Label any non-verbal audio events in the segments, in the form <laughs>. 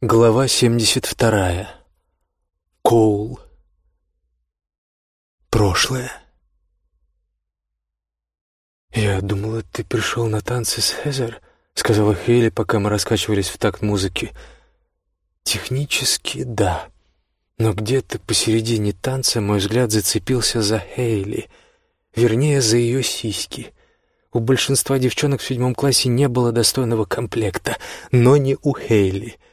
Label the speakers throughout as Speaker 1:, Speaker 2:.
Speaker 1: Глава 72. Коул. Прошлое. «Я думала, ты пришел на танцы с Хезер», — сказала Хейли, пока мы раскачивались в такт музыки. «Технически, да. Но где-то посередине танца мой взгляд зацепился за Хейли, вернее, за ее сиськи». У большинства девчонок в седьмом классе не было достойного комплекта, но не у Хейли —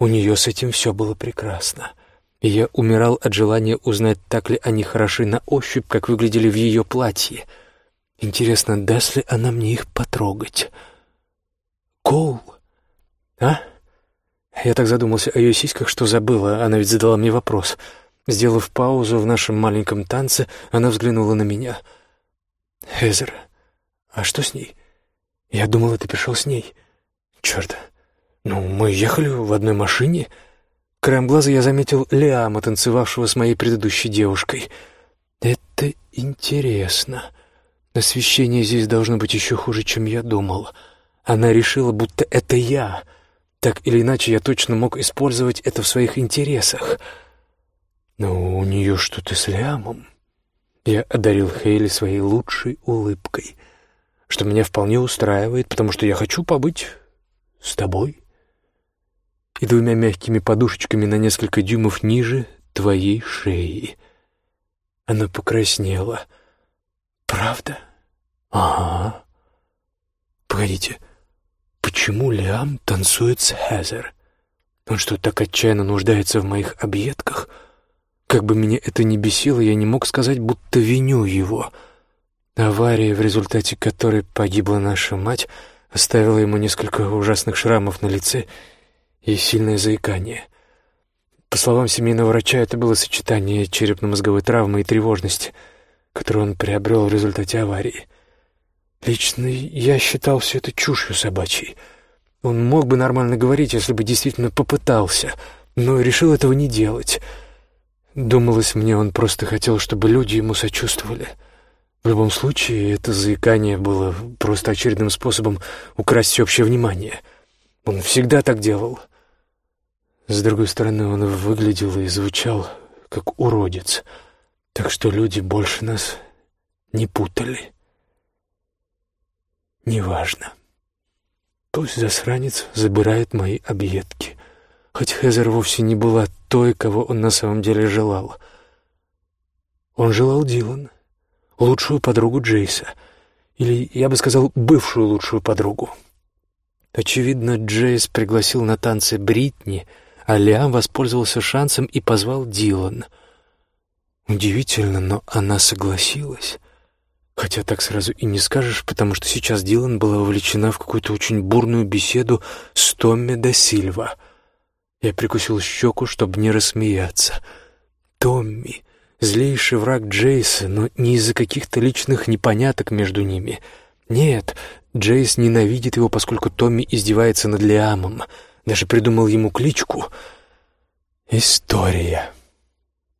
Speaker 1: у нее с этим все было прекрасно. И я умирал от желания узнать, так ли они хороши на ощупь, как выглядели в ее платье. Интересно, даст ли она мне их потрогать? Коул? А? Я так задумался о ее сиськах, что забыла. Она ведь задала мне вопрос. Сделав паузу в нашем маленьком танце, она взглянула на меня. «Хезер, а что с ней? Я думала, ты пришел с ней. Черт, «Ну, мы ехали в одной машине». Краем глаза я заметил Лиама, танцевавшего с моей предыдущей девушкой. «Это интересно. Освещение здесь должно быть еще хуже, чем я думал. Она решила, будто это я. Так или иначе, я точно мог использовать это в своих интересах. Но у нее что-то с Лиамом». Я одарил Хейли своей лучшей улыбкой, что меня вполне устраивает, потому что я хочу побыть с тобой и двумя мягкими подушечками на несколько дюймов ниже твоей шеи. Она покраснела. «Правда?» «Ага». «Погодите, почему Лиам танцует с Хезер? Он что, так отчаянно нуждается в моих объедках? Как бы меня это ни бесило, я не мог сказать, будто виню его». Авария, в результате которой погибла наша мать, оставила ему несколько ужасных шрамов на лице и сильное заикание. По словам семейного врача, это было сочетание черепно-мозговой травмы и тревожности, которую он приобрел в результате аварии. Лично я считал все это чушью собачьей. Он мог бы нормально говорить, если бы действительно попытался, но решил этого не делать. Думалось мне, он просто хотел, чтобы люди ему сочувствовали. В любом случае, это заикание было просто очередным способом украсть всеобщее внимание. Он всегда так делал. С другой стороны, он выглядел и звучал как уродец, так что люди больше нас не путали. Неважно. Пусть засранец забирает мои объедки, хоть Хезер вовсе не была той, кого он на самом деле желал. Он желал Дилан, лучшую подругу Джейса, или, я бы сказал, бывшую лучшую подругу. Очевидно, Джейс пригласил на танцы Бритни — а Лиам воспользовался шансом и позвал Дилан. Удивительно, но она согласилась. Хотя так сразу и не скажешь, потому что сейчас Дилан была вовлечена в какую-то очень бурную беседу с Томми да Сильва. Я прикусил щеку, чтобы не рассмеяться. Томми — злейший враг Джейса, но не из-за каких-то личных непоняток между ними. Нет, Джейс ненавидит его, поскольку Томми издевается над Лиамом — даже придумал ему кличку «История»,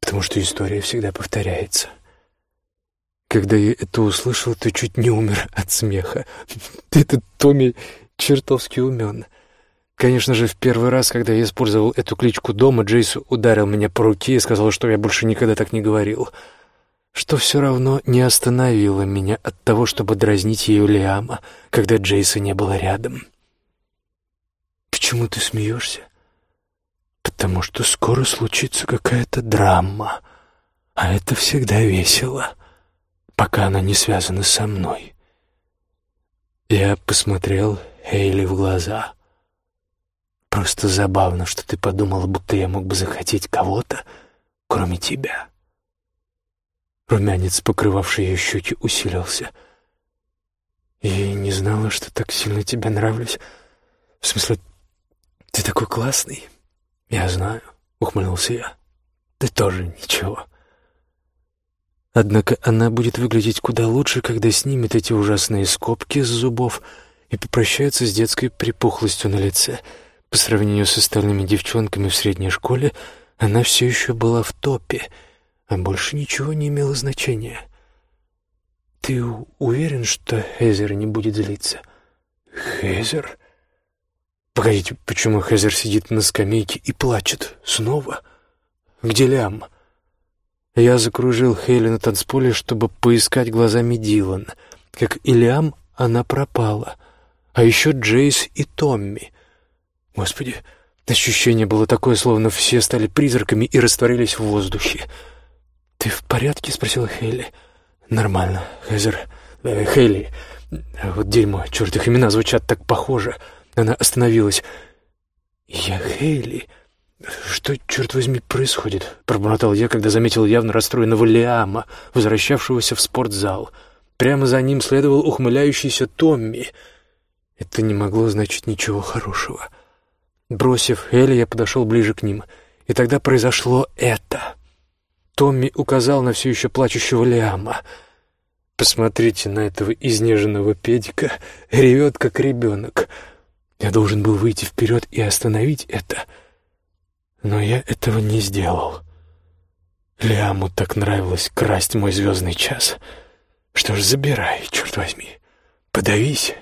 Speaker 1: потому что история всегда повторяется. Когда я это услышал, то чуть не умер от смеха. <laughs> Этот Томми чертовски умен. Конечно же, в первый раз, когда я использовал эту кличку дома, Джейс ударил меня по руке и сказал, что я больше никогда так не говорил. Что все равно не остановило меня от того, чтобы дразнить ее Лиама, когда Джейса не было рядом. Почему ты смеешься? Потому что скоро случится какая-то драма, а это всегда весело, пока она не связана со мной. Я посмотрел Хейли в глаза. Просто забавно, что ты подумала, будто я мог бы захотеть кого-то, кроме тебя. Румянец, покрывавший ее щеки, усилился. И не знала, что так сильно тебе нравлюсь. В смысле, «Ты такой классный!» «Я знаю», — ухмыльнулся я. «Ты тоже ничего». Однако она будет выглядеть куда лучше, когда снимет эти ужасные скобки с зубов и попрощается с детской припухлостью на лице. По сравнению с остальными девчонками в средней школе, она все еще была в топе, а больше ничего не имело значения. «Ты уверен, что Хезер не будет злиться?» «Хезер?» Погодите, почему Хезер сидит на скамейке и плачет? Снова? Где Лям? Я закружил Хейли на танцполе, чтобы поискать глазами Дилан. Как и Лям, она пропала. А еще Джейс и Томми. Господи, ощущение было такое, словно все стали призраками и растворились в воздухе. «Ты в порядке?» — спросила Хейли. «Нормально, Хезер. Э, Хейли. Вот дерьмо, черт, их имена звучат так похоже». Она остановилась. «Я Хейли. Что, черт возьми, происходит?» — пробормотал я, когда заметил явно расстроенного Лиама, возвращавшегося в спортзал. Прямо за ним следовал ухмыляющийся Томми. Это не могло значить ничего хорошего. Бросив Хейли, я подошел ближе к ним. И тогда произошло это. Томми указал на все еще плачущего Лиама. «Посмотрите на этого изнеженного педика. Ревет, как ребенок». Я должен был выйти вперед и остановить это, но я этого не сделал. Лиаму так нравилось красть мой звездный час. Что ж, забирай, черт возьми. Подавись.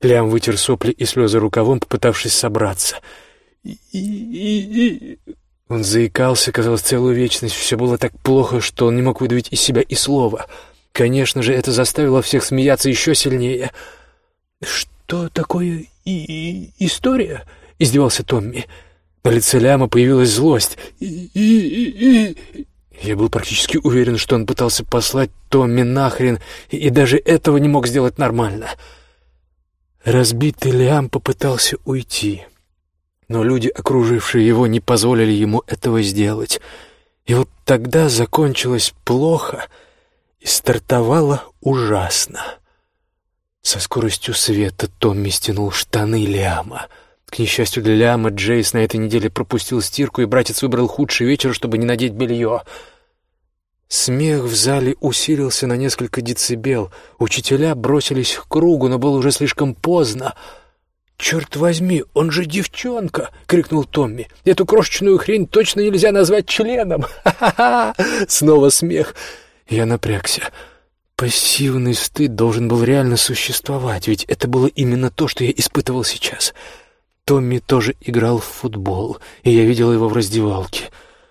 Speaker 1: Лиам вытер сопли и слезы рукавом, попытавшись собраться. И, и, и... Он заикался, казалось, целую вечность. Все было так плохо, что он не мог выдавить из себя и слова. Конечно же, это заставило всех смеяться еще сильнее. «Что такое и, и история?» — издевался Томми. На лице Ляма появилась злость. И, и, и, Я был практически уверен, что он пытался послать Томми нахрен, и, даже этого не мог сделать нормально. Разбитый Лиам попытался уйти, но люди, окружившие его, не позволили ему этого сделать. И вот тогда закончилось плохо и стартовало ужасно. Со скоростью света Томми стянул штаны Лиама. К несчастью для Лиама, Джейс на этой неделе пропустил стирку, и братец выбрал худший вечер, чтобы не надеть белье. Смех в зале усилился на несколько децибел. Учителя бросились к кругу, но было уже слишком поздно. «Черт возьми, он же девчонка!» — крикнул Томми. «Эту крошечную хрень точно нельзя назвать членом!» <laughs> «Ха-ха-ха!» Снова смех. Я напрягся. Пассивный стыд должен был реально существовать, ведь это было именно то, что я испытывал сейчас. Томми тоже играл в футбол, и я видел его в раздевалке.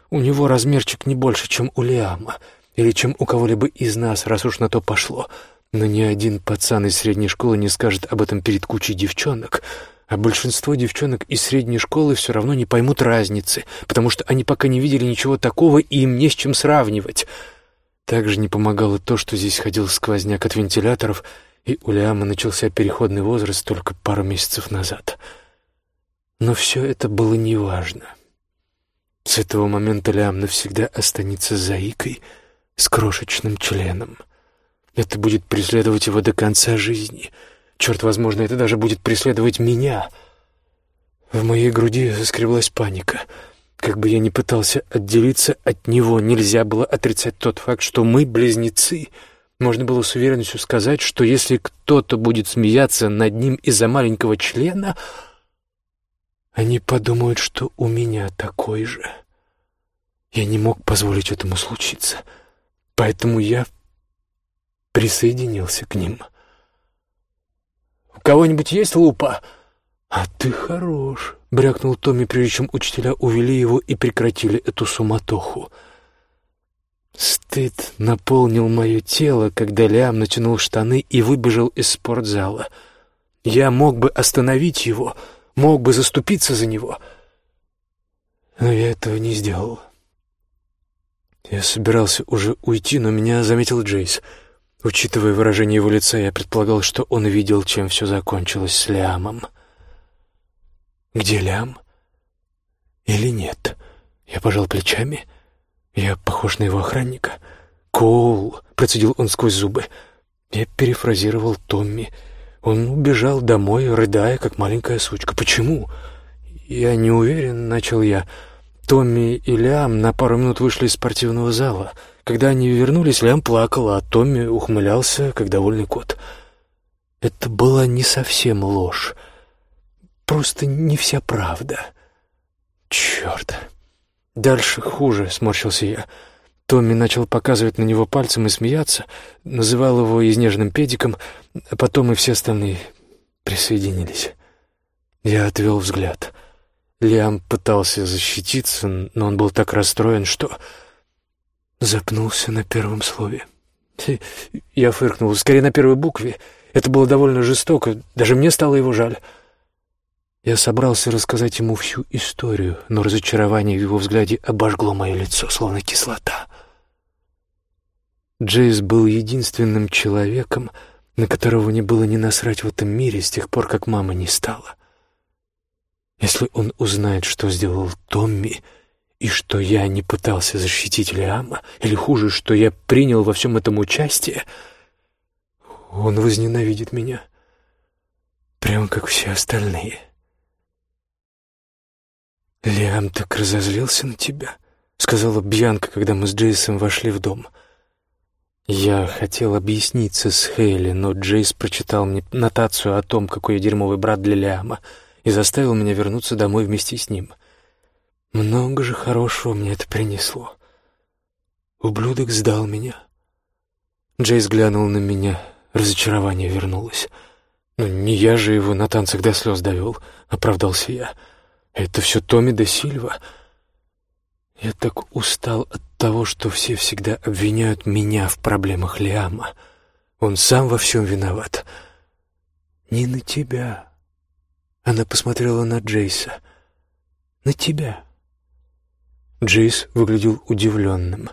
Speaker 1: У него размерчик не больше, чем у Лиама, или чем у кого-либо из нас, раз уж на то пошло. Но ни один пацан из средней школы не скажет об этом перед кучей девчонок, а большинство девчонок из средней школы все равно не поймут разницы, потому что они пока не видели ничего такого, и им не с чем сравнивать». Также не помогало то, что здесь ходил сквозняк от вентиляторов, и у Лиама начался переходный возраст только пару месяцев назад. Но все это было неважно. С этого момента Лиам навсегда останется заикой с крошечным членом. Это будет преследовать его до конца жизни. Черт, возможно, это даже будет преследовать меня. В моей груди заскреблась паника — как бы я ни пытался отделиться от него, нельзя было отрицать тот факт, что мы близнецы. Можно было с уверенностью сказать, что если кто-то будет смеяться над ним из-за маленького члена, они подумают, что у меня такой же. Я не мог позволить этому случиться, поэтому я присоединился к ним. «У кого-нибудь есть лупа?» «А ты хорош», — брякнул Томми, прежде чем учителя увели его и прекратили эту суматоху. Стыд наполнил мое тело, когда Лиам натянул штаны и выбежал из спортзала. Я мог бы остановить его, мог бы заступиться за него, но я этого не сделал. Я собирался уже уйти, но меня заметил Джейс. Учитывая выражение его лица, я предполагал, что он видел, чем все закончилось с Лиамом. Где Лям? Или нет? Я пожал плечами. Я похож на его охранника. «Коул!» — процедил он сквозь зубы. Я перефразировал Томми. Он убежал домой, рыдая, как маленькая сучка. «Почему?» «Я не уверен», — начал я. Томми и Лям на пару минут вышли из спортивного зала. Когда они вернулись, Лям плакал, а Томми ухмылялся, как довольный кот. Это была не совсем ложь просто не вся правда. Черт. Дальше хуже, сморщился я. Томми начал показывать на него пальцем и смеяться, называл его изнеженным педиком, а потом и все остальные присоединились. Я отвел взгляд. Лиам пытался защититься, но он был так расстроен, что запнулся на первом слове. Я фыркнул, скорее на первой букве. Это было довольно жестоко, даже мне стало его жаль. Я собрался рассказать ему всю историю, но разочарование в его взгляде обожгло мое лицо, словно кислота. Джейс был единственным человеком, на которого не было не насрать в этом мире с тех пор, как мама не стала. Если он узнает, что сделал Томми, и что я не пытался защитить Лиама, или хуже, что я принял во всем этом участие, он возненавидит меня, прямо как все остальные. «Лиам так разозлился на тебя», — сказала Бьянка, когда мы с Джейсом вошли в дом. Я хотел объясниться с Хейли, но Джейс прочитал мне нотацию о том, какой я дерьмовый брат для Лиама, и заставил меня вернуться домой вместе с ним. Много же хорошего мне это принесло. Ублюдок сдал меня. Джейс глянул на меня, разочарование вернулось. «Ну, не я же его на танцах до слез довел», — оправдался я. «Это все Томми де Сильва». Я так устал от того, что все всегда обвиняют меня в проблемах Лиама. Он сам во всем виноват. Не на тебя. Она посмотрела на Джейса. На тебя. Джейс выглядел удивленным.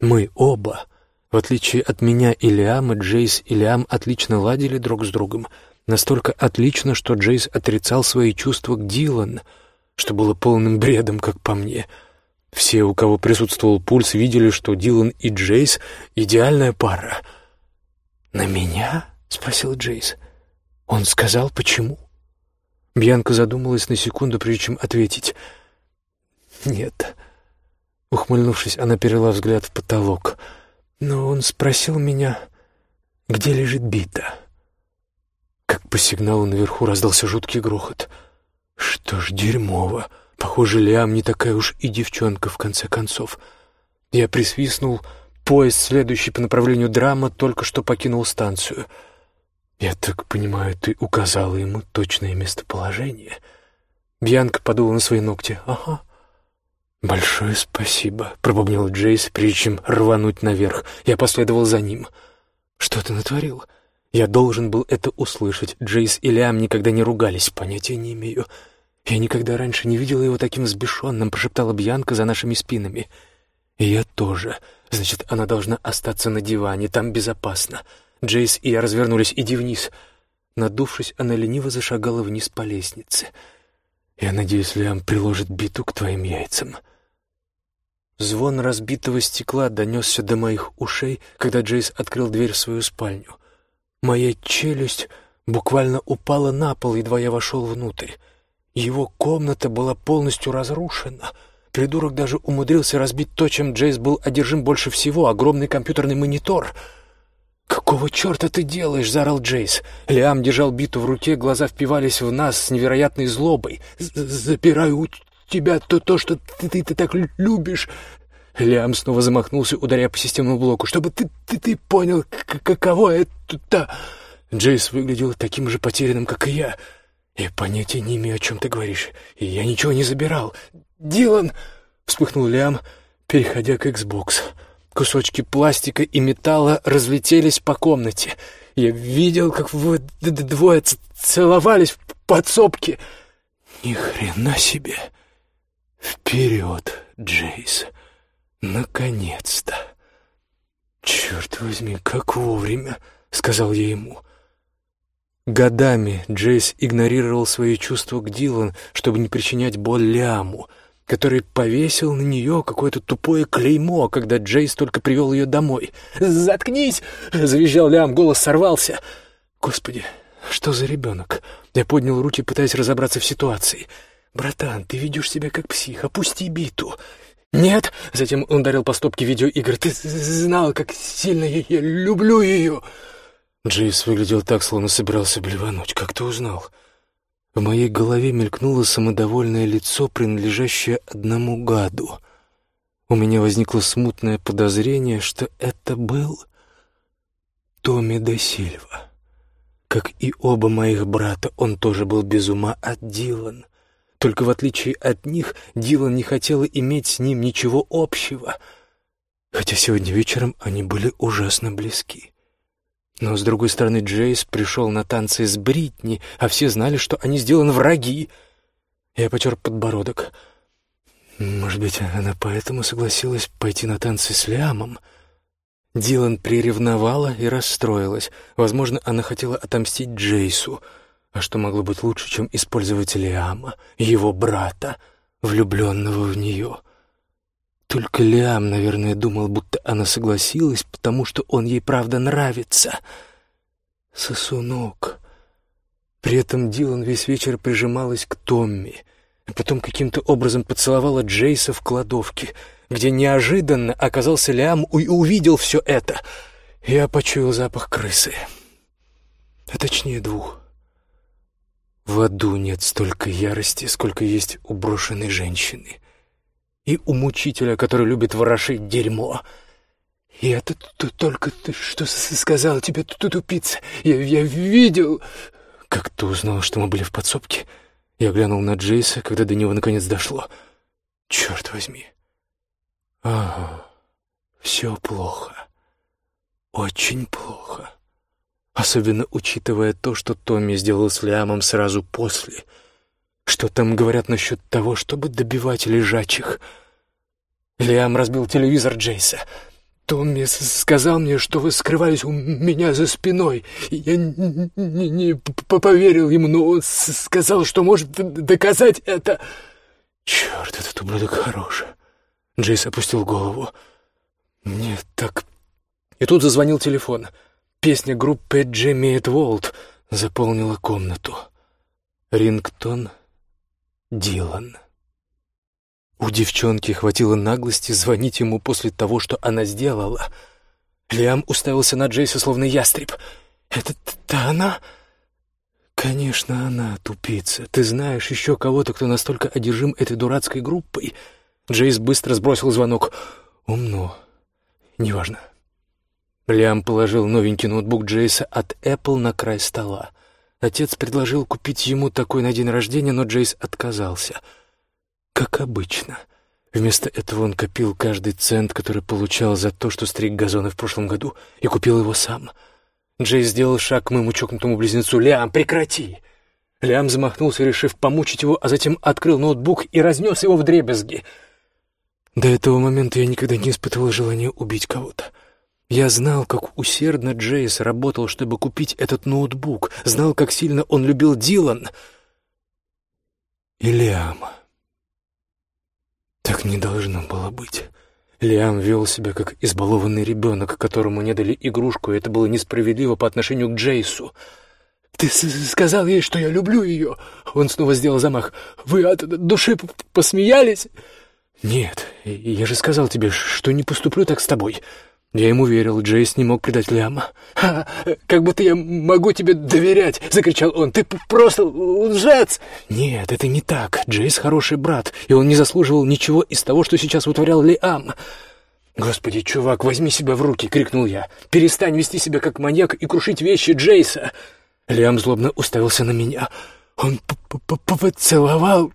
Speaker 1: Мы оба, в отличие от меня и Лиама, Джейс и Лиам отлично ладили друг с другом. Настолько отлично, что Джейс отрицал свои чувства к Дилан, что было полным бредом, как по мне. Все, у кого присутствовал пульс, видели, что Дилан и Джейс — идеальная пара. «На меня?» — спросил Джейс. «Он сказал, почему?» Бьянка задумалась на секунду, прежде чем ответить. «Нет». Ухмыльнувшись, она перела взгляд в потолок. Но он спросил меня, где лежит бита. Как по сигналу наверху раздался жуткий грохот. Что ж, дерьмово. Похоже, Лиам не такая уж и девчонка, в конце концов. Я присвистнул. Поезд, следующий по направлению драма, только что покинул станцию. Я так понимаю, ты указала ему точное местоположение. Бьянка подула на свои ногти. Ага. «Большое спасибо», — пробубнил Джейс, прежде чем рвануть наверх. Я последовал за ним. «Что ты натворил?» Я должен был это услышать. Джейс и Лиам никогда не ругались, понятия не имею. Я никогда раньше не видела его таким взбешенным, прошептала Бьянка за нашими спинами. И я тоже. Значит, она должна остаться на диване, там безопасно. Джейс и я развернулись. «Иди вниз». Надувшись, она лениво зашагала вниз по лестнице. «Я надеюсь, Лиам приложит биту к твоим яйцам». Звон разбитого стекла донесся до моих ушей, когда Джейс открыл дверь в свою спальню. Моя челюсть буквально упала на пол, едва я вошел внутрь. Его комната была полностью разрушена. Придурок даже умудрился разбить то, чем Джейс был одержим больше всего — огромный компьютерный монитор. «Какого черта ты делаешь?» — заорал Джейс. Лиам держал биту в руке, глаза впивались в нас с невероятной злобой. «Запираю тебя то, то что ты, ты, ты так любишь. Лиам снова замахнулся, ударяя по системному блоку. «Чтобы ты, ты, ты понял, каково это...» Джейс выглядел таким же потерянным, как и я. «Я понятия не имею, о чем ты говоришь, и я ничего не забирал». «Дилан!» — вспыхнул Лиам, переходя к Xbox. Кусочки пластика и металла разлетелись по комнате. Я видел, как вы двое целовались в подсобке. «Ни хрена себе!» «Вперед, Джейс! Наконец-то!» «Черт возьми, как вовремя!» — сказал я ему. Годами Джейс игнорировал свои чувства к Дилан, чтобы не причинять боль Ляму, который повесил на нее какое-то тупое клеймо, когда Джейс только привел ее домой. «Заткнись!» — завизжал Лям, голос сорвался. «Господи, что за ребенок?» Я поднял руки, пытаясь разобраться в ситуации — «Братан, ты ведешь себя как псих, опусти биту!» «Нет!» — затем он ударил по стопке видеоигр. «Ты знал, как сильно я, я люблю ее!» Джейс выглядел так, словно собирался блевануть. «Как ты узнал?» В моей голове мелькнуло самодовольное лицо, принадлежащее одному гаду. У меня возникло смутное подозрение, что это был Томми де Сильва. Как и оба моих брата, он тоже был без ума от Дилан. Только в отличие от них, Дилан не хотела иметь с ним ничего общего, хотя сегодня вечером они были ужасно близки. Но, с другой стороны, Джейс пришел на танцы с Бритни, а все знали, что они сделаны враги. Я потер подбородок. Может быть, она поэтому согласилась пойти на танцы с Лиамом? Дилан приревновала и расстроилась. Возможно, она хотела отомстить Джейсу. А что могло быть лучше, чем использовать Лиама, его брата, влюбленного в нее? Только Лиам, наверное, думал, будто она согласилась, потому что он ей правда нравится. Сосунок. При этом Дилан весь вечер прижималась к Томми, а потом каким-то образом поцеловала Джейса в кладовке, где неожиданно оказался Лиам и увидел все это. Я почуял запах крысы. А точнее двух. В аду нет столько ярости, сколько есть у брошенной женщины. И у мучителя, который любит ворошить дерьмо. «Я тут только ты что сказал тебе, тупица? Я, я видел...» «Как ты узнал, что мы были в подсобке?» Я глянул на Джейса, когда до него наконец дошло. «Черт возьми!» «Ага, все плохо. Очень плохо. Особенно учитывая то, что Томми сделал с Лиамом сразу после. Что там говорят насчет того, чтобы добивать лежачих?» Лиам разбил телевизор Джейса. Томми сказал мне, что вы скрывались у меня за спиной. Я не, не, не поверил ему, но он сказал, что может доказать это. Черт, этот ублюдок хорош. Джейс опустил голову. Мне так... И тут зазвонил телефон. Песня группы «Джемми Эт Волт» заполнила комнату. Рингтон Дилан. У девчонки хватило наглости звонить ему после того, что она сделала. Лиам уставился на Джейса, словно ястреб. «Это-то она?» «Конечно, она, тупица. Ты знаешь еще кого-то, кто настолько одержим этой дурацкой группой?» Джейс быстро сбросил звонок. «Умно. Неважно». Лиам положил новенький ноутбук Джейса от Apple на край стола. Отец предложил купить ему такой на день рождения, но Джейс отказался — как обычно. Вместо этого он копил каждый цент, который получал за то, что стриг газоны в прошлом году, и купил его сам. Джей сделал шаг к моему чокнутому близнецу. «Лиам, прекрати!» Лиам замахнулся, решив помучить его, а затем открыл ноутбук и разнес его в дребезги. До этого момента я никогда не испытывал желания убить кого-то. Я знал, как усердно Джейс работал, чтобы купить этот ноутбук, знал, как сильно он любил Дилан и Лиама. Так не должно было быть. Лиам вел себя как избалованный ребенок, которому не дали игрушку, и это было несправедливо по отношению к Джейсу. «Ты сказал ей, что я люблю ее!» Он снова сделал замах. «Вы от души посмеялись?» «Нет, я же сказал тебе, что не поступлю так с тобой. Я ему верил, Джейс не мог предать Лиама. «Ха, как будто я могу тебе доверять!» — закричал он. «Ты просто лжец!» «Нет, это не так. Джейс хороший брат, и он не заслуживал ничего из того, что сейчас вытворял Лиам». «Господи, чувак, возьми себя в руки!» — крикнул я. «Перестань вести себя как маньяк и крушить вещи Джейса!» Лиам злобно уставился на меня. «Он поцеловал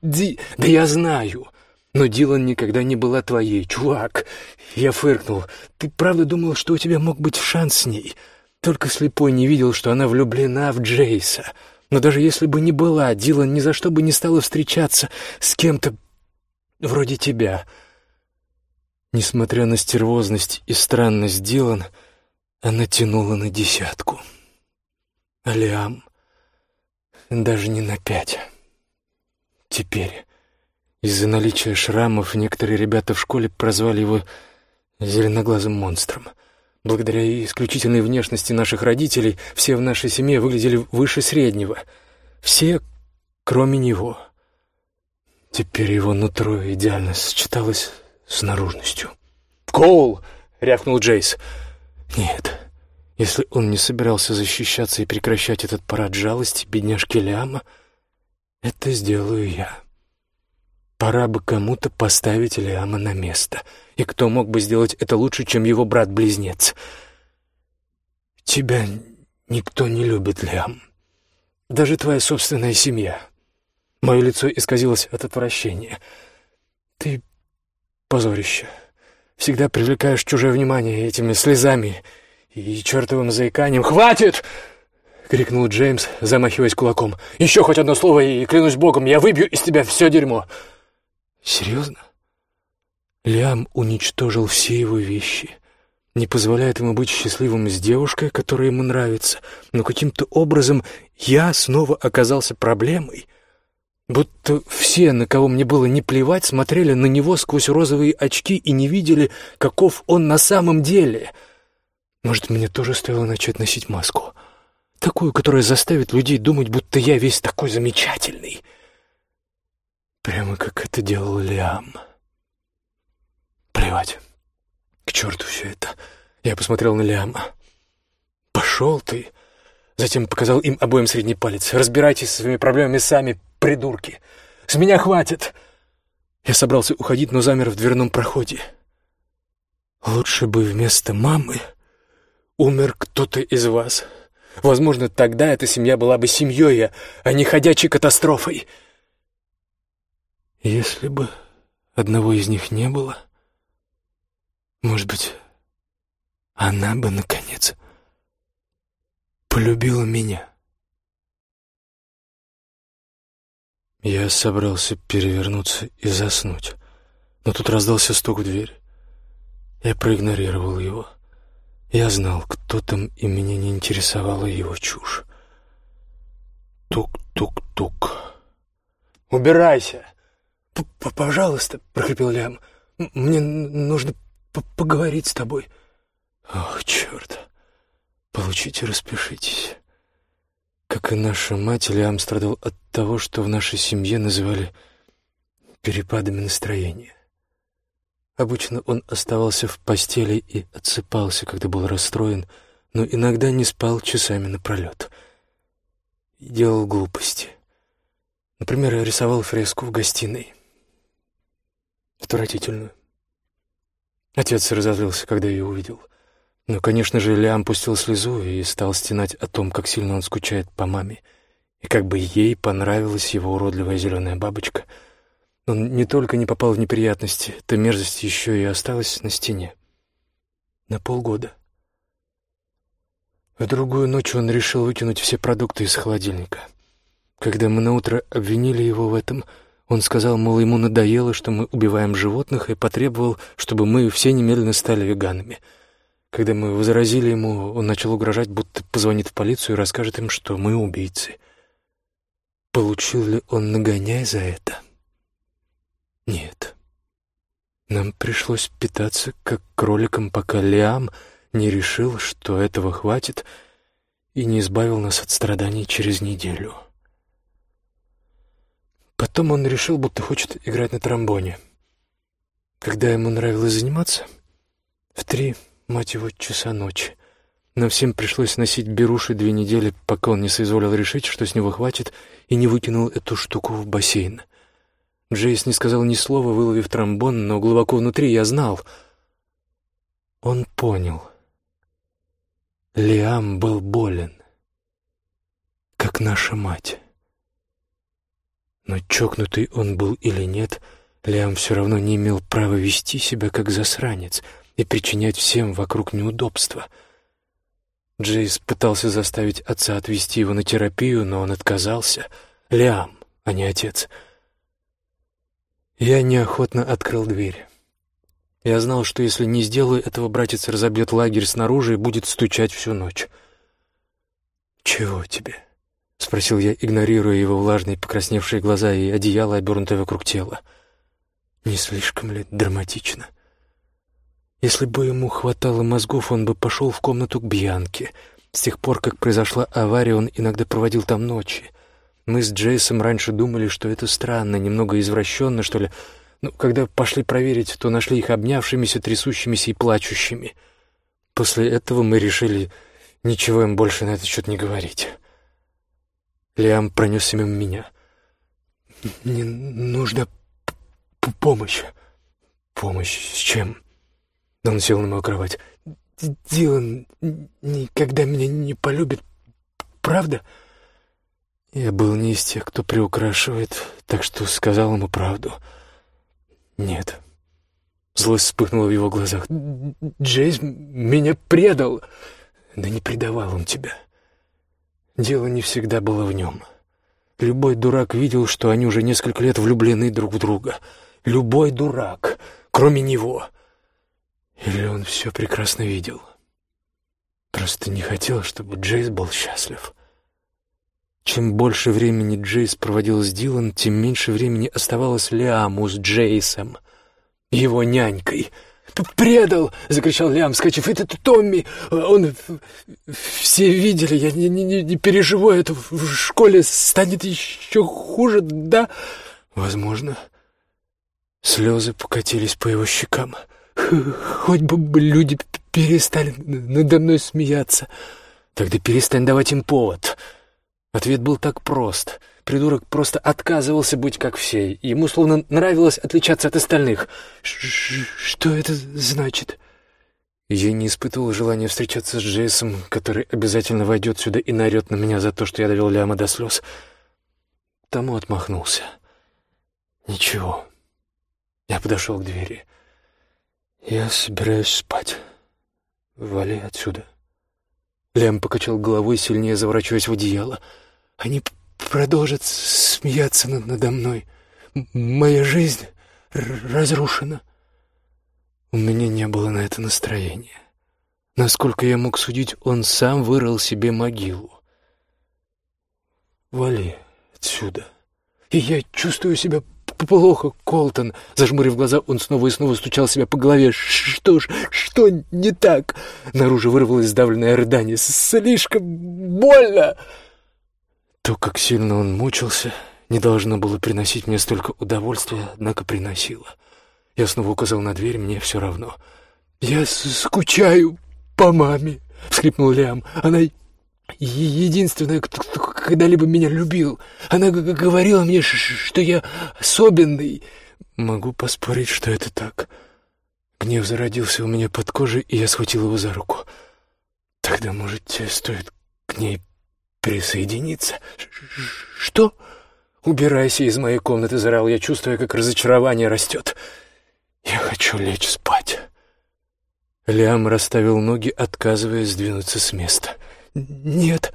Speaker 1: Ди...» «Да я знаю!» Но Дилан никогда не была твоей, чувак. Я фыркнул. Ты правда думал, что у тебя мог быть шанс с ней? Только слепой не видел, что она влюблена в Джейса. Но даже если бы не была, Дилан ни за что бы не стала встречаться с кем-то вроде тебя. Несмотря на стервозность и странность Дилан, она тянула на десятку. Алиам даже не на пять. Теперь... Из-за наличия шрамов некоторые ребята в школе прозвали его «зеленоглазым монстром». Благодаря исключительной внешности наших родителей все в нашей семье выглядели выше среднего. Все, кроме него. Теперь его нутро идеально сочеталось с наружностью. «Коул!» — рявкнул Джейс. «Нет, если он не собирался защищаться и прекращать этот парад жалости бедняжки Ляма, это сделаю я». Пора бы кому-то поставить Лиама на место. И кто мог бы сделать это лучше, чем его брат-близнец? «Тебя никто не любит, Лиам. Даже твоя собственная семья. Мое лицо исказилось от отвращения. Ты позорище. Всегда привлекаешь чужое внимание этими слезами и чертовым заиканием. «Хватит!» — крикнул Джеймс, замахиваясь кулаком. «Еще хоть одно слово, и, клянусь богом, я выбью из тебя все дерьмо!» «Серьезно?» Лиам уничтожил все его вещи, не позволяет ему быть счастливым с девушкой, которая ему нравится, но каким-то образом я снова оказался проблемой. Будто все, на кого мне было не плевать, смотрели на него сквозь розовые очки и не видели, каков он на самом деле. Может, мне тоже стоило начать носить маску? Такую, которая заставит людей думать, будто я весь такой замечательный. Прямо как это делал Лиам. Плевать. К черту все это. Я посмотрел на Лиама. «Пошел ты!» Затем показал им обоим средний палец. «Разбирайтесь со своими проблемами сами, придурки! С меня хватит!» Я собрался уходить, но замер в дверном проходе. «Лучше бы вместо мамы умер кто-то из вас. Возможно, тогда эта семья была бы семьей, а не ходячей катастрофой. Если бы одного из них не было...» Может быть, она бы, наконец, полюбила меня. Я собрался перевернуться и заснуть, но тут раздался стук в дверь. Я проигнорировал его. Я знал, кто там, и меня не интересовала его чушь. Тук-тук-тук. «Убирайся!» «Пожалуйста!» — прохрипел Лям. «Мне нужно поговорить с тобой». «Ох, черт! Получите, распишитесь». Как и наша мать, Лиам страдал от того, что в нашей семье называли перепадами настроения. Обычно он оставался в постели и отсыпался, когда был расстроен, но иногда не спал часами напролет. И делал глупости. Например, рисовал фреску в гостиной. Отвратительную. Отец разозлился, когда ее увидел. Но, конечно же, Лиам пустил слезу и стал стенать о том, как сильно он скучает по маме, и как бы ей понравилась его уродливая зеленая бабочка. Он не только не попал в неприятности, эта мерзость еще и осталась на стене. На полгода. В другую ночь он решил выкинуть все продукты из холодильника. Когда мы наутро обвинили его в этом, он сказал, мол, ему надоело, что мы убиваем животных, и потребовал, чтобы мы все немедленно стали веганами. Когда мы возразили ему, он начал угрожать, будто позвонит в полицию и расскажет им, что мы убийцы. Получил ли он нагоняй за это? Нет. Нам пришлось питаться как кроликам, пока Лиам не решил, что этого хватит, и не избавил нас от страданий через неделю. Потом он решил, будто хочет играть на тромбоне. Когда ему нравилось заниматься? В три, мать его, часа ночи. Нам всем пришлось носить беруши две недели, пока он не соизволил решить, что с него хватит, и не выкинул эту штуку в бассейн. Джейс не сказал ни слова, выловив тромбон, но глубоко внутри я знал. Он понял. Лиам был болен, как наша мать. Но чокнутый он был или нет, Лиам все равно не имел права вести себя как засранец и причинять всем вокруг неудобства. Джейс пытался заставить отца отвезти его на терапию, но он отказался. Лиам, а не отец. Я неохотно открыл дверь. Я знал, что если не сделаю этого, братец разобьет лагерь снаружи и будет стучать всю ночь. «Чего тебе?» — спросил я, игнорируя его влажные покрасневшие глаза и одеяло, обернутое вокруг тела. «Не слишком ли драматично?» Если бы ему хватало мозгов, он бы пошел в комнату к Бьянке. С тех пор, как произошла авария, он иногда проводил там ночи. Мы с Джейсом раньше думали, что это странно, немного извращенно, что ли. Но когда пошли проверить, то нашли их обнявшимися, трясущимися и плачущими. После этого мы решили ничего им больше на этот счет не говорить. Лиам пронесся мимо меня. «Мне нужна помощь». «Помощь с чем?» Он сел на мою кровать. «Дилан никогда меня не полюбит, правда?» Я был не из тех, кто приукрашивает, так что сказал ему правду. «Нет». Злость вспыхнула в его глазах. «Джейс меня предал!» «Да не предавал он тебя. Дело не всегда было в нем. Любой дурак видел, что они уже несколько лет влюблены друг в друга. Любой дурак, кроме него. Или он все прекрасно видел. Просто не хотел, чтобы Джейс был счастлив. Чем больше времени Джейс проводил с Дилан, тем меньше времени оставалось Лиаму с Джейсом, его нянькой. «Предал!» — закричал Лиам, вскочив. «Это Томми! Он... Все видели, я не, не, не переживу это. В школе станет еще хуже, да?» «Возможно». Слезы покатились по его щекам. «Хоть бы люди перестали надо мной смеяться. Тогда перестань давать им повод». Ответ был так прост. Придурок просто отказывался быть как все. Ему словно нравилось отличаться от остальных. «Что это значит?» Я не испытывал желания встречаться с Джейсом, который обязательно войдет сюда и наорет на меня за то, что я довел Ляма до слез. Тому отмахнулся. «Ничего». Я подошел к двери. «Я собираюсь спать. Вали отсюда». Лям покачал головой, сильнее заворачиваясь в одеяло. Они продолжат смеяться надо мной. Моя жизнь разрушена. У меня не было на это настроения. Насколько я мог судить, он сам вырыл себе могилу. «Вали отсюда!» И я чувствую себя плохо, Колтон. Зажмурив глаза, он снова и снова стучал себя по голове. Что ж, что не так? Наружу вырвалось сдавленное рыдание. Слишком больно! То, как сильно он мучился, не должно было приносить мне столько удовольствия, однако приносило. Я снова указал на дверь, мне все равно. «Я скучаю по маме», — всхлипнул Лиам. «Она единственная, кто, кто когда-либо меня любил. Она говорила мне, что я особенный». Могу поспорить, что это так. Гнев зародился у меня под кожей, и я схватил его за руку. «Тогда, может, тебе стоит к ней присоединиться. Что? Убирайся из моей комнаты, зарал я, чувствуя, как разочарование растет. Я хочу лечь спать. Лиам расставил ноги, отказываясь сдвинуться с места. Нет.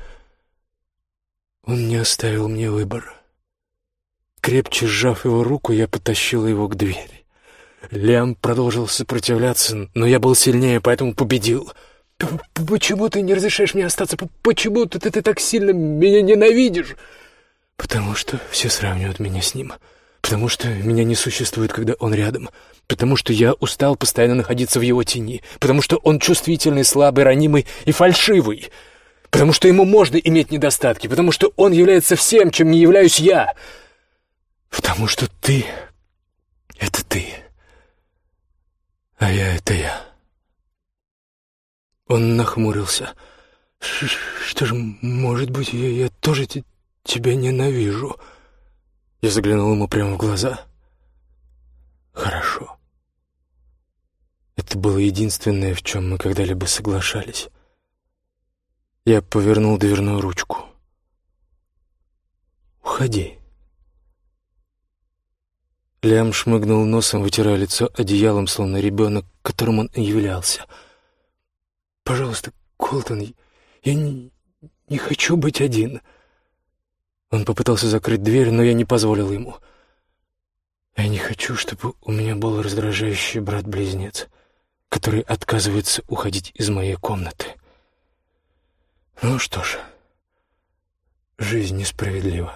Speaker 1: Он не оставил мне выбора. Крепче сжав его руку, я потащила его к двери. Лиам продолжил сопротивляться, но я был сильнее, поэтому победил — «Почему ты не разрешаешь мне остаться? Почему ты, ты, ты так сильно меня ненавидишь?» «Потому что все сравнивают меня с ним. Потому что меня не существует, когда он рядом. Потому что я устал постоянно находиться в его тени. Потому что он чувствительный, слабый, ранимый и фальшивый. Потому что ему можно иметь недостатки. Потому что он является всем, чем не являюсь я. Потому что ты — это ты, а я — это я». Он нахмурился. «Что же, может быть, я, я тоже тебя ненавижу?» Я заглянул ему прямо в глаза. «Хорошо». Это было единственное, в чем мы когда-либо соглашались. Я повернул дверную ручку. «Уходи». Лям шмыгнул носом, вытирая лицо одеялом, словно ребенок, которым он являлся — Пожалуйста, Колтон, я не, не хочу быть один. Он попытался закрыть дверь, но я не позволил ему. Я не хочу, чтобы у меня был раздражающий брат-близнец, который отказывается уходить из моей комнаты. Ну что ж, жизнь несправедлива.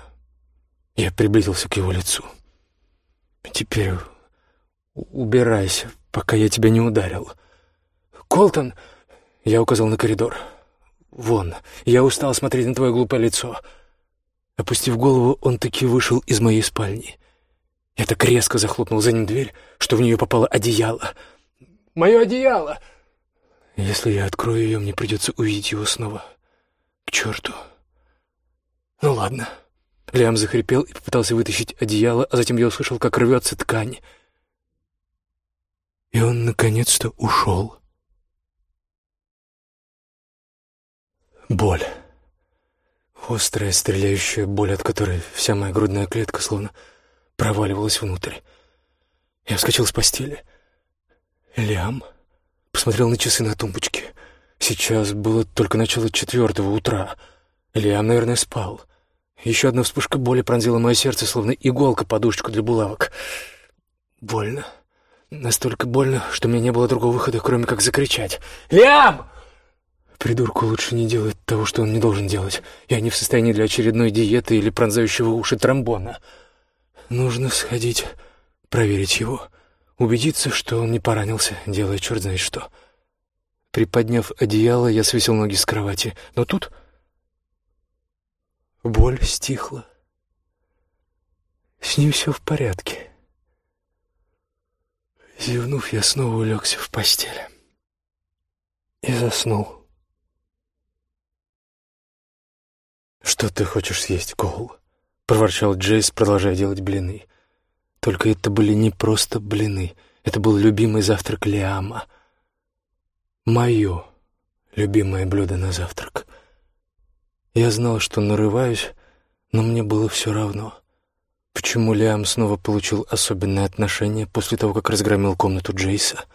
Speaker 1: Я приблизился к его лицу. Теперь убирайся, пока я тебя не ударил. Колтон! Я указал на коридор. «Вон, я устал смотреть на твое глупое лицо». Опустив голову, он таки вышел из моей спальни. Я так резко захлопнул за ним дверь, что в нее попало одеяло. «Мое одеяло!» Если я открою ее, мне придется увидеть его снова. К черту. Ну ладно. Лям захрипел и попытался вытащить одеяло, а затем я услышал, как рвется ткань. И он наконец-то ушел. Боль. Острая, стреляющая боль, от которой вся моя грудная клетка словно проваливалась внутрь. Я вскочил с постели. Лиам посмотрел на часы на тумбочке. Сейчас было только начало четвертого утра. Лиам, наверное, спал. Еще одна вспышка боли пронзила мое сердце, словно иголка подушечку для булавок. Больно. Настолько больно, что у меня не было другого выхода, кроме как закричать. «Лиам!» Придурку лучше не делать того, что он не должен делать. Я не в состоянии для очередной диеты или пронзающего уши тромбона. Нужно сходить, проверить его, убедиться, что он не поранился, делая черт знает что. Приподняв одеяло, я свесил ноги с кровати. Но тут боль стихла. С ним все в порядке. Зевнув, я снова улегся в постель и заснул. «Что ты хочешь съесть, Коул?» — проворчал Джейс, продолжая делать блины. Только это были не просто блины. Это был любимый завтрак Лиама. Мое любимое блюдо на завтрак. Я знал, что нарываюсь, но мне было все равно. Почему Лиам снова получил особенное отношение после того, как разгромил комнату Джейса?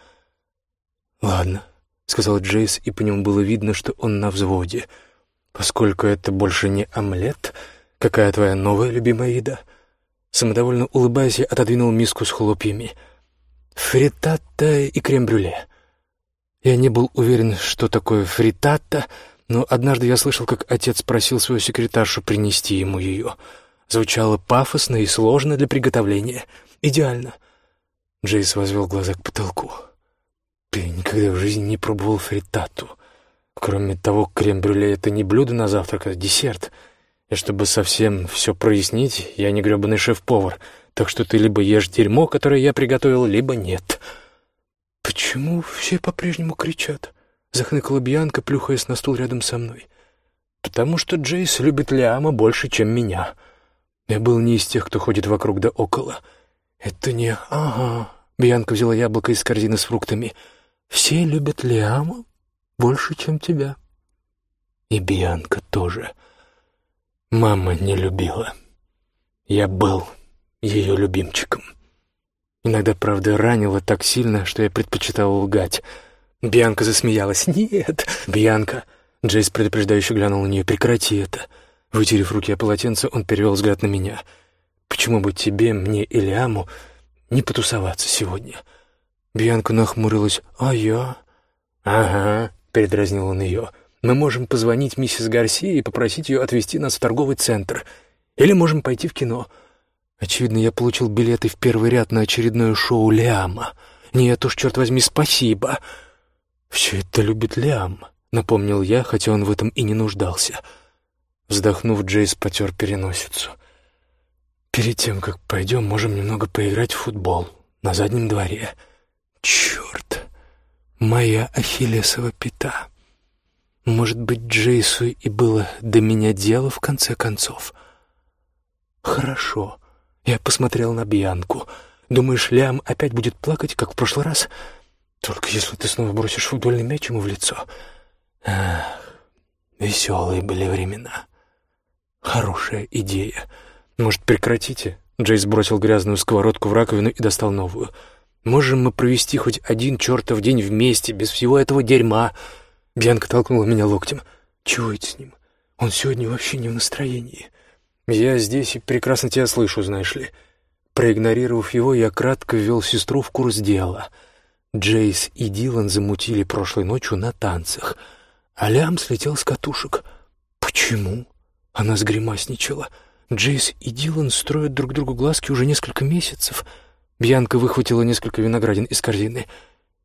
Speaker 1: «Ладно», — сказал Джейс, и по нему было видно, что он на взводе — Поскольку это больше не омлет, какая твоя новая любимая еда? Самодовольно улыбаясь, я отодвинул миску с хлопьями. Фритатта и крем-брюле. Я не был уверен, что такое фритатта, но однажды я слышал, как отец просил свою секретаршу принести ему ее. Звучало пафосно и сложно для приготовления. Идеально. Джейс возвел глаза к потолку. «Ты никогда в жизни не пробовал фритату. Кроме того, крем-брюле — это не блюдо на завтрак, а десерт. И чтобы совсем все прояснить, я не гребаный шеф-повар, так что ты либо ешь дерьмо, которое я приготовил, либо нет. «Почему все по-прежнему кричат?» — захныкала Бьянка, плюхаясь на стул рядом со мной. «Потому что Джейс любит Лиама больше, чем меня. Я был не из тех, кто ходит вокруг да около. Это не... Ага...» — Бьянка взяла яблоко из корзины с фруктами. «Все любят Лиама больше, чем тебя. И Бианка тоже. Мама не любила. Я был ее любимчиком. Иногда, правда, ранило так сильно, что я предпочитал лгать. Бианка засмеялась. «Нет, Бианка!» Джейс предупреждающе глянул на нее. «Прекрати это!» Вытерев руки о полотенце, он перевел взгляд на меня. «Почему бы тебе, мне и Лиаму не потусоваться сегодня?» Бианка нахмурилась. «А я?» «Ага, — передразнил он ее. «Мы можем позвонить миссис Гарсия и попросить ее отвезти нас в торговый центр. Или можем пойти в кино». Очевидно, я получил билеты в первый ряд на очередное шоу Лиама. Нет уж, черт возьми, спасибо. «Все это любит Лиам», — напомнил я, хотя он в этом и не нуждался. Вздохнув, Джейс потер переносицу. «Перед тем, как пойдем, можем немного поиграть в футбол на заднем дворе». «Черт!» Моя ахиллесова пята. Может быть, Джейсу и было до меня дело в конце концов. Хорошо. Я посмотрел на Бьянку. Думаешь, Лям опять будет плакать, как в прошлый раз? Только если ты снова бросишь футбольный мяч ему в лицо. Ах, веселые были времена. Хорошая идея. Может, прекратите? Джейс бросил грязную сковородку в раковину и достал новую — Можем мы провести хоть один чертов день вместе, без всего этого дерьма?» Бьянка толкнула меня локтем. «Чего это с ним? Он сегодня вообще не в настроении». «Я здесь и прекрасно тебя слышу, знаешь ли». Проигнорировав его, я кратко ввел сестру в курс дела. Джейс и Дилан замутили прошлой ночью на танцах, а Лям слетел с катушек. «Почему?» — она сгримасничала. «Джейс и Дилан строят друг другу глазки уже несколько месяцев». Бьянка выхватила несколько виноградин из корзины.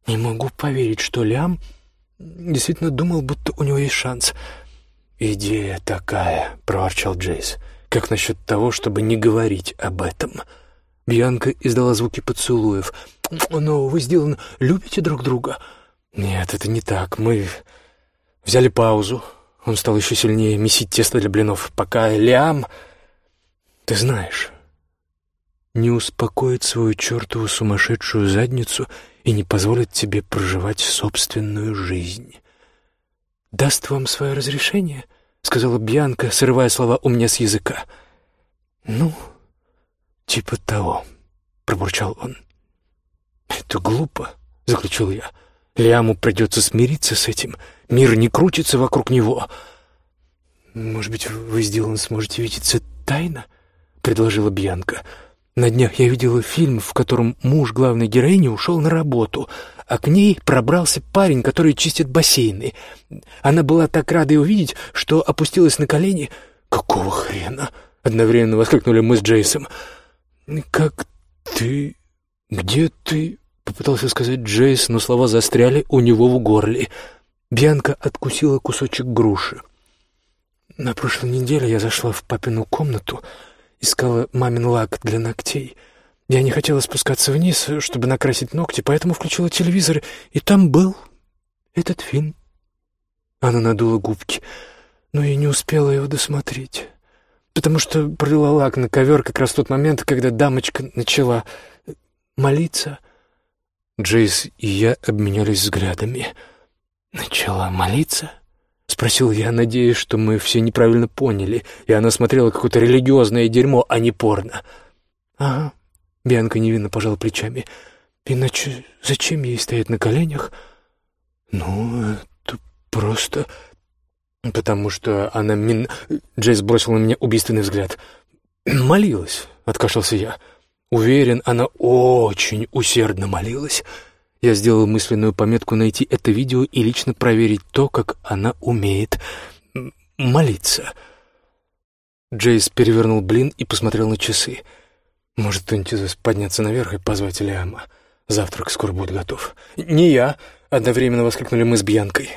Speaker 1: «Не могу поверить, что Лям действительно думал, будто у него есть шанс». «Идея такая», — проворчал Джейс. «Как насчет того, чтобы не говорить об этом?» Бьянка издала звуки поцелуев. «Но вы, сделан, любите друг друга?» «Нет, это не так. Мы взяли паузу. Он стал еще сильнее месить тесто для блинов, пока Лиам... Ты знаешь, не успокоит свою чертову сумасшедшую задницу и не позволит тебе проживать собственную жизнь. «Даст вам свое разрешение?» — сказала Бьянка, срывая слова у меня с языка. «Ну, типа того», — пробурчал он. «Это глупо», — заключил я. «Лиаму придется смириться с этим. Мир не крутится вокруг него». «Может быть, вы с Дилан сможете видеться тайно?» — предложила Бьянка. «На днях я видела фильм, в котором муж главной героини ушел на работу, а к ней пробрался парень, который чистит бассейны. Она была так рада его видеть, что опустилась на колени. «Какого хрена?» — одновременно воскликнули мы с Джейсом. «Как ты... где ты...» — попытался сказать Джейс, но слова застряли у него в горле. Бьянка откусила кусочек груши. На прошлой неделе я зашла в папину комнату, искала мамин лак для ногтей — я не хотела спускаться вниз, чтобы накрасить ногти, поэтому включила телевизор, и там был этот фильм. Она надула губки, но я не успела его досмотреть, потому что пролила лак на ковер как раз в тот момент, когда дамочка начала молиться. Джейс и я обменялись взглядами. «Начала молиться?» — спросил я, надеясь, что мы все неправильно поняли, и она смотрела какое-то религиозное дерьмо, а не порно. «Ага», Бианка невинно пожала плечами. «Иначе зачем ей стоять на коленях?» «Ну, это просто...» «Потому что она мин...» Джейс бросил на меня убийственный взгляд. «Молилась», — откашлялся я. «Уверен, она очень усердно молилась». Я сделал мысленную пометку найти это видео и лично проверить то, как она умеет молиться. Джейс перевернул блин и посмотрел на часы. Может, кто-нибудь подняться наверх и позвать Лиама? Завтрак скоро будет готов. Не я, одновременно воскликнули мы с Бьянкой.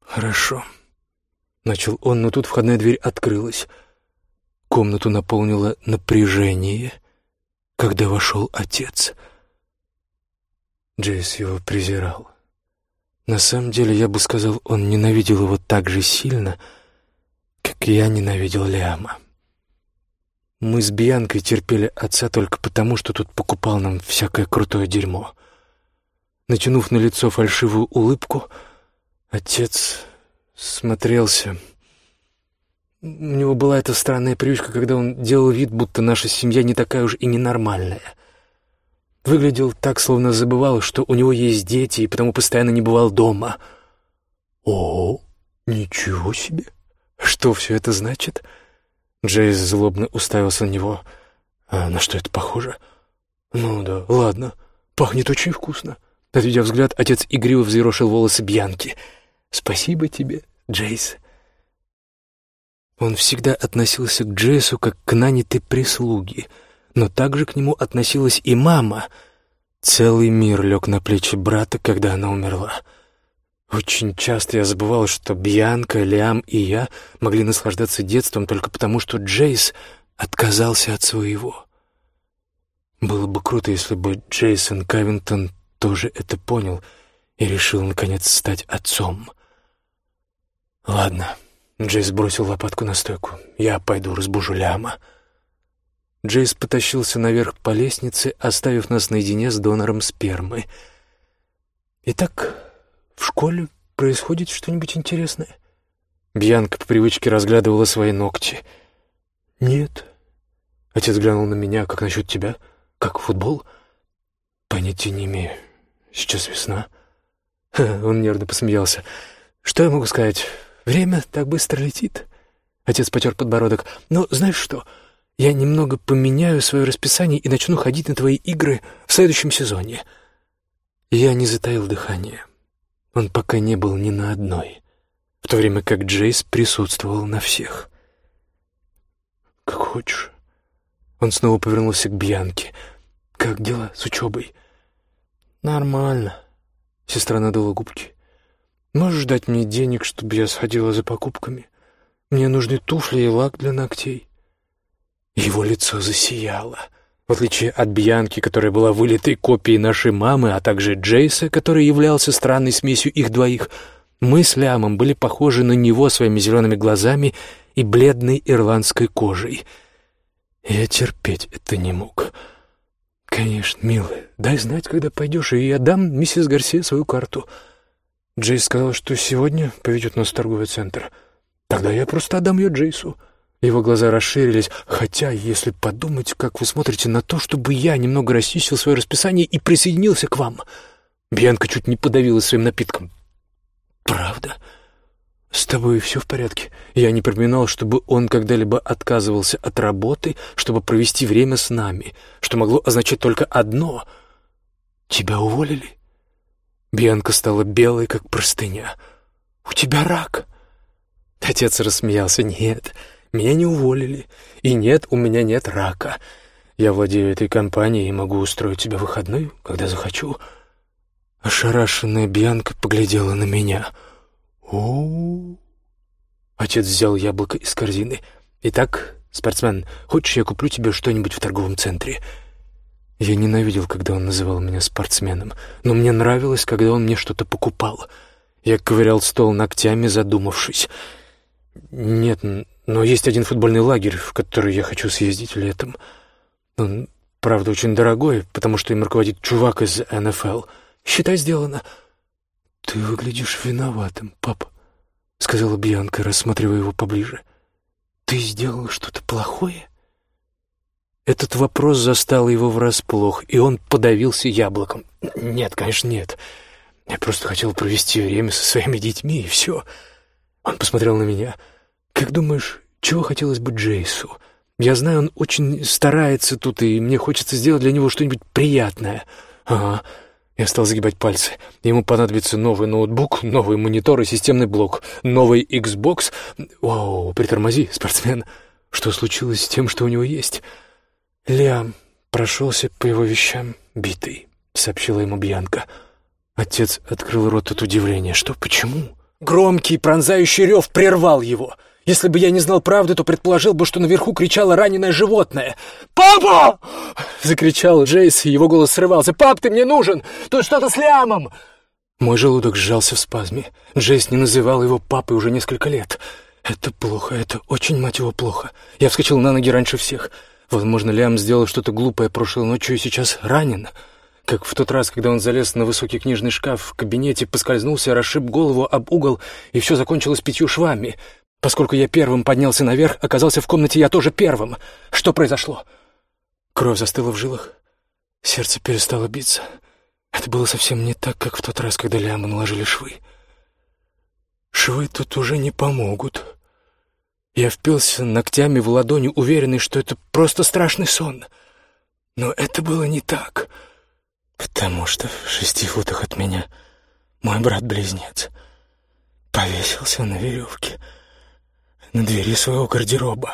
Speaker 1: Хорошо. Начал он, но тут входная дверь открылась. Комнату наполнило напряжение, когда вошел отец. Джейс его презирал. На самом деле, я бы сказал, он ненавидел его так же сильно, как я ненавидел Лиама. Мы с Бьянкой терпели отца только потому, что тут покупал нам всякое крутое дерьмо. Натянув на лицо фальшивую улыбку, отец смотрелся. У него была эта странная привычка, когда он делал вид, будто наша семья не такая уж и ненормальная. Выглядел так, словно забывал, что у него есть дети, и потому постоянно не бывал дома. О, ничего себе! Что все это значит? — Джейс злобно уставился на него. «А на что это похоже?» «Ну да, ладно. Пахнет очень вкусно». Отведя взгляд, отец игриво взъерошил волосы Бьянки. «Спасибо тебе, Джейс». Он всегда относился к Джейсу как к нанятой прислуге, но также к нему относилась и мама. Целый мир лег на плечи брата, когда она умерла. Очень часто я забывал, что Бьянка, Лиам и я могли наслаждаться детством только потому, что Джейс отказался от своего. Было бы круто, если бы Джейсон Кавинтон тоже это понял и решил, наконец, стать отцом. «Ладно», — Джейс бросил лопатку на стойку, — «я пойду разбужу Ляма». Джейс потащился наверх по лестнице, оставив нас наедине с донором спермы. «Итак, в школе происходит что-нибудь интересное?» Бьянка по привычке разглядывала свои ногти. «Нет». Отец глянул на меня. «Как насчет тебя? Как футбол?» «Понятия не имею. Сейчас весна». Он нервно посмеялся. «Что я могу сказать? Время так быстро летит». Отец потер подбородок. «Ну, знаешь что? Я немного поменяю свое расписание и начну ходить на твои игры в следующем сезоне». Я не затаил дыхание. Он пока не был ни на одной, в то время как Джейс присутствовал на всех. «Как хочешь». Он снова повернулся к Бьянке. «Как дела с учебой?» «Нормально», — сестра надула губки. «Можешь дать мне денег, чтобы я сходила за покупками? Мне нужны туфли и лак для ногтей». Его лицо засияло. В отличие от Бьянки, которая была вылитой копией нашей мамы, а также Джейса, который являлся странной смесью их двоих, мы с Лямом были похожи на него своими зелеными глазами и бледной ирландской кожей. Я терпеть это не мог. «Конечно, милая, дай знать, когда пойдешь, и я дам миссис Гарсия свою карту». Джейс сказал, что сегодня поведет нас в торговый центр. Тогда я просто отдам ее Джейсу. Его глаза расширились. Хотя, если подумать, как вы смотрите на то, чтобы я немного расчистил свое расписание и присоединился к вам. Бьянка чуть не подавилась своим напитком. Правда? «С тобой все в порядке?» Я не припоминал, чтобы он когда-либо отказывался от работы, чтобы провести время с нами, что могло означать только одно — «Тебя уволили?» Бьянка стала белой, как простыня. «У тебя рак?» Отец рассмеялся. «Нет, меня не уволили. И нет, у меня нет рака. Я владею этой компанией и могу устроить тебе выходной, когда захочу». Ошарашенная Бьянка поглядела на меня — о, Отец взял яблоко из корзины. «Итак, спортсмен, хочешь, я куплю тебе что-нибудь в торговом центре?» Я ненавидел, когда он называл меня спортсменом, но мне нравилось, когда он мне что-то покупал. Я ковырял стол ногтями, задумавшись. «Нет, но есть один футбольный лагерь, в который я хочу съездить летом. Он, правда, очень дорогой, потому что им руководит чувак из НФЛ. Считай, сделано». «Ты выглядишь виноватым, папа», — сказала Бьянка, рассматривая его поближе. «Ты сделал что-то плохое?» Этот вопрос застал его врасплох, и он подавился яблоком. «Нет, конечно, нет. Я просто хотел провести время со своими детьми, и все». Он посмотрел на меня. «Как думаешь, чего хотелось бы Джейсу? Я знаю, он очень старается тут, и мне хочется сделать для него что-нибудь приятное». «Ага». Я стал загибать пальцы. Ему понадобится новый ноутбук, новый монитор и системный блок, новый Xbox. Вау, притормози, спортсмен. Что случилось с тем, что у него есть? Лиам прошелся по его вещам, битый, сообщила ему Бьянка. Отец открыл рот от удивления. Что, почему? Громкий пронзающий рев прервал его. Если бы я не знал правды, то предположил бы, что наверху кричало раненое животное. «Папа!» — закричал Джейс, и его голос срывался. «Пап, ты мне нужен! Тут что-то с лямом!» Мой желудок сжался в спазме. Джейс не называл его папой уже несколько лет. «Это плохо, это очень, мать его, плохо». Я вскочил на ноги раньше всех. Возможно, Лям сделал что-то глупое прошлой ночью и сейчас ранен. Как в тот раз, когда он залез на высокий книжный шкаф в кабинете, поскользнулся, расшиб голову об угол, и все закончилось пятью швами. Поскольку я первым поднялся наверх, оказался в комнате я тоже первым. Что произошло? Кровь застыла в жилах. Сердце перестало биться. Это было совсем не так, как в тот раз, когда Лиаму наложили швы. Швы тут уже не помогут. Я впился ногтями в ладони, уверенный, что это просто страшный сон. Но это было не так, потому что в шести футах от меня мой брат-близнец повесился на веревке — на двери своего гардероба.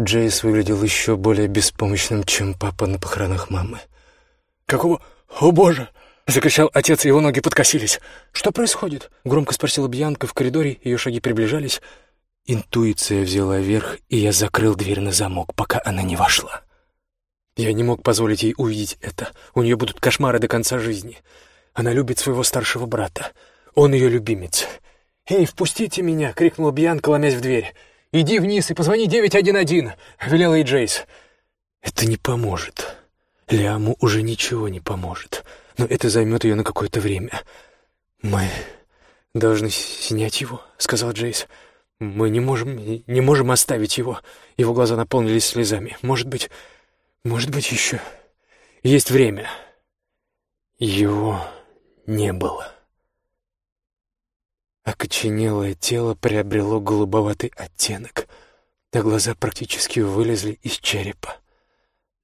Speaker 1: Джейс выглядел еще более беспомощным, чем папа на похоронах мамы. «Какого? О, Боже!» — закричал отец, и его ноги подкосились. «Что происходит?» — громко спросила Бьянка в коридоре, ее шаги приближались. Интуиция взяла верх, и я закрыл дверь на замок, пока она не вошла. Я не мог позволить ей увидеть это. У нее будут кошмары до конца жизни. Она любит своего старшего брата. Он ее любимец. «Эй, впустите меня!» — крикнула Бьянка, ломясь в дверь. «Иди вниз и позвони 911!» — велела ей Джейс. «Это не поможет. Лиаму уже ничего не поможет. Но это займет ее на какое-то время. Мы должны снять его», — сказал Джейс. «Мы не можем, не можем оставить его». Его глаза наполнились слезами. «Может быть, может быть, еще есть время». Его не было. Окоченелое тело приобрело голубоватый оттенок, а глаза практически вылезли из черепа.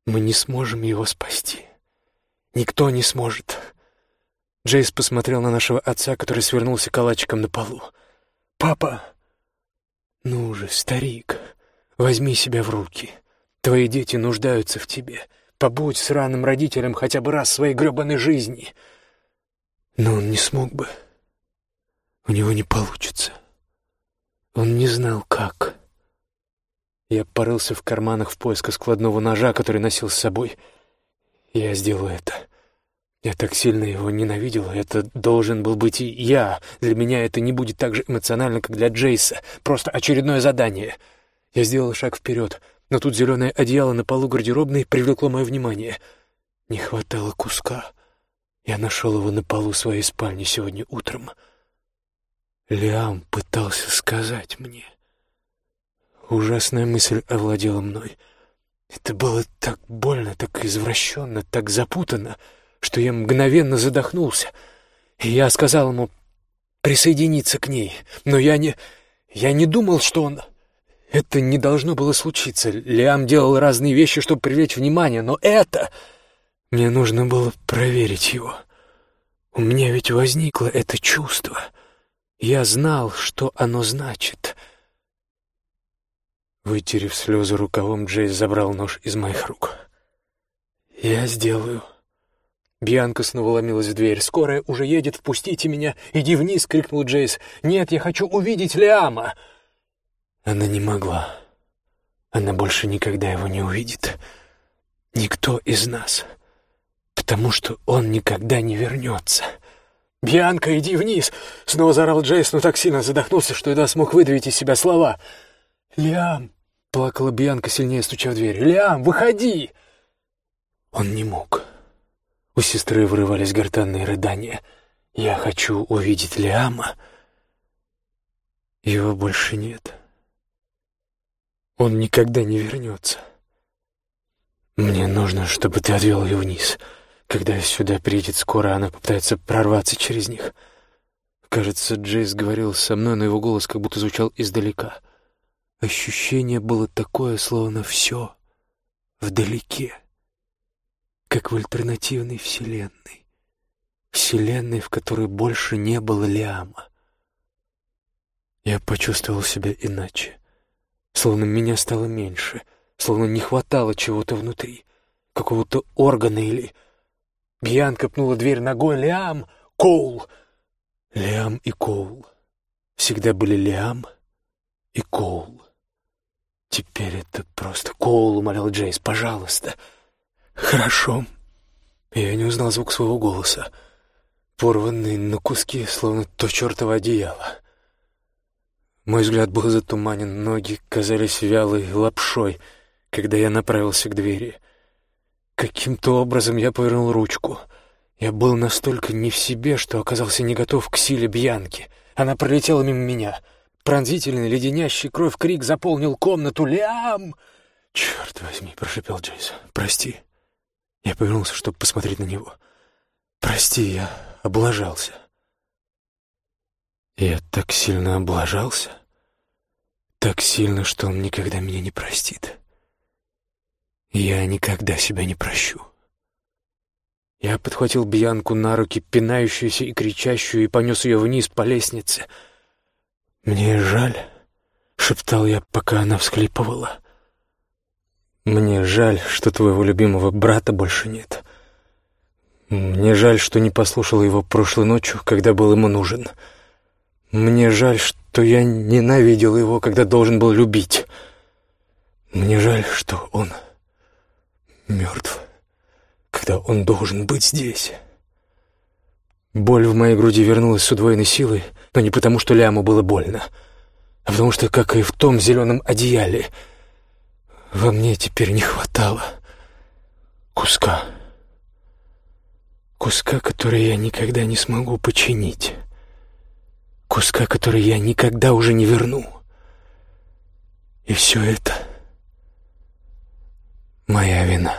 Speaker 1: Мы не сможем его спасти. Никто не сможет. Джейс посмотрел на нашего отца, который свернулся калачиком на полу. «Папа!» «Ну же, старик, возьми себя в руки. Твои дети нуждаются в тебе. Побудь с раным родителем хотя бы раз в своей гребаной жизни». Но он не смог бы. У него не получится. Он не знал, как. Я порылся в карманах в поисках складного ножа, который носил с собой. Я сделаю это. Я так сильно его ненавидел, это должен был быть и я. Для меня это не будет так же эмоционально, как для Джейса. Просто очередное задание. Я сделал шаг вперед, но тут зеленое одеяло на полу гардеробной привлекло мое внимание. Не хватало куска. Я нашел его на полу своей спальни сегодня утром. Лиам пытался сказать мне. Ужасная мысль овладела мной. Это было так больно, так извращенно, так запутанно, что я мгновенно задохнулся. И я сказал ему присоединиться к ней, но я не... Я не думал, что он... Это не должно было случиться. Лиам делал разные вещи, чтобы привлечь внимание, но это... Мне нужно было проверить его. У меня ведь возникло это чувство. Я знал, что оно значит. Вытерев слезы рукавом, Джейс забрал нож из моих рук. «Я сделаю». Бьянка снова ломилась в дверь. «Скорая уже едет, впустите меня! Иди вниз!» — крикнул Джейс. «Нет, я хочу увидеть Лиама!» Она не могла. Она больше никогда его не увидит. Никто из нас. Потому что он никогда не вернется. «Бьянка, иди вниз!» — снова заорал Джейс, но так сильно задохнулся, что едва смог выдавить из себя слова. «Лиам!» — плакала Бьянка, сильнее стуча в дверь. «Лиам, выходи!» Он не мог. У сестры вырывались гортанные рыдания. «Я хочу увидеть Лиама!» Его больше нет. Он никогда не вернется. Мне нужно, чтобы ты отвел ее вниз. Когда сюда приедет скоро, она попытается прорваться через них. Кажется, Джейс говорил со мной, но его голос как будто звучал издалека. Ощущение было такое, словно все вдалеке, как в альтернативной вселенной. Вселенной, в которой больше не было Лиама. Я почувствовал себя иначе. Словно меня стало меньше, словно не хватало чего-то внутри, какого-то органа или... Бьянка пнула дверь ногой. «Лиам! Коул!» Лиам и Коул. Всегда были Лиам и Коул. Теперь это просто Коул, умолял Джейс, пожалуйста. Хорошо. Я не узнал звук своего голоса, порванный на куски, словно то чертово одеяло. Мой взгляд был затуманен, ноги казались вялой лапшой, когда я направился к двери. Каким-то образом я повернул ручку. Я был настолько не в себе, что оказался не готов к силе Бьянки. Она пролетела мимо меня. Пронзительный, леденящий кровь крик заполнил комнату. «Лям!» «Черт возьми!» — прошепел Джейс. «Прости». Я повернулся, чтобы посмотреть на него. «Прости, я облажался». Я так сильно облажался. Так сильно, что он никогда меня не простит. Я никогда себя не прощу. Я подхватил Бьянку на руки, пинающуюся и кричащую, и понес ее вниз по лестнице. «Мне жаль», — шептал я, пока она всхлипывала. «Мне жаль, что твоего любимого брата больше нет. Мне жаль, что не послушал его прошлой ночью, когда был ему нужен. Мне жаль, что то я ненавидел его, когда должен был любить. Мне жаль, что он мертв, когда он должен быть здесь. Боль в моей груди вернулась с удвоенной силой, но не потому, что Ляму было больно, а потому что, как и в том зеленом одеяле, во мне теперь не хватало куска. Куска, который я никогда не смогу починить куска, который я никогда уже не верну. И все это моя вина.